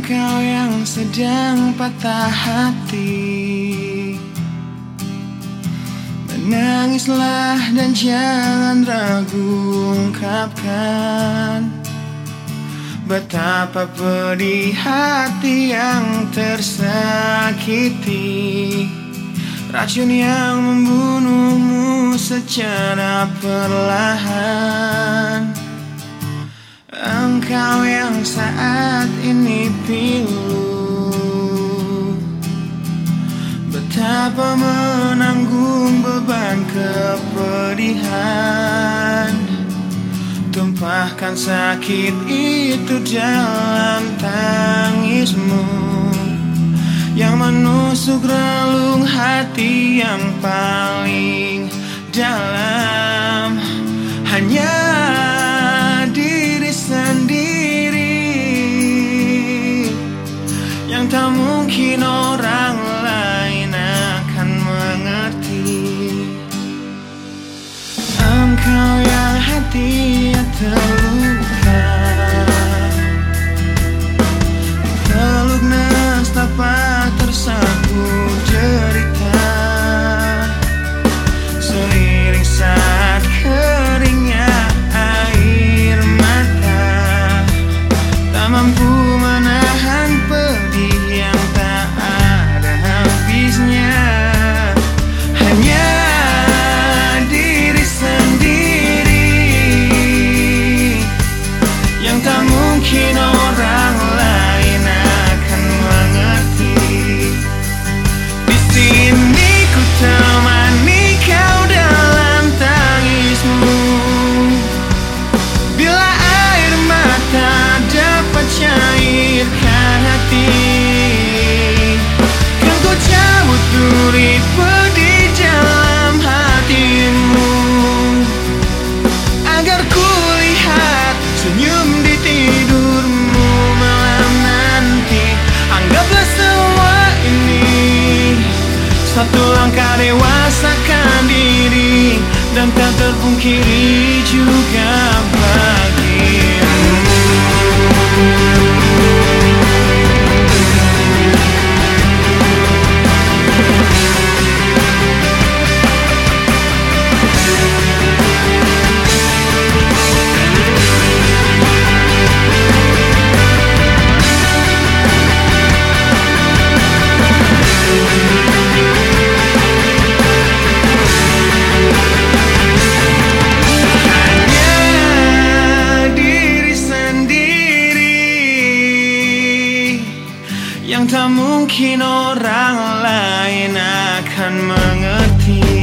engkau yang sedang patah hati. Menangislah dan jangan ragu ungkapkan Betapa pedih hati yang tersakiti. Racun yang membunuhmu secara perlahan. Betapa menanggung beban kepedihan. Tumpahkan sakit itu dalam tangismu. Yang menusuk relung hati yang paling dalam. Satu langkah dewasakan diri Dan tak terpungkiri juga tak mungkin orang lain akan mengerti.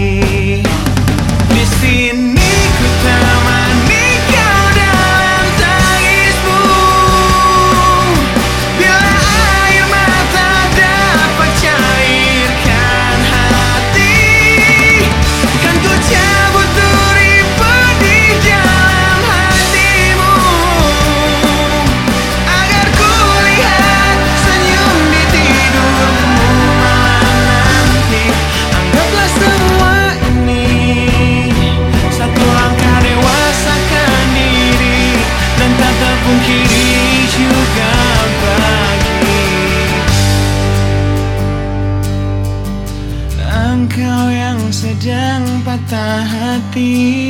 Tak hati.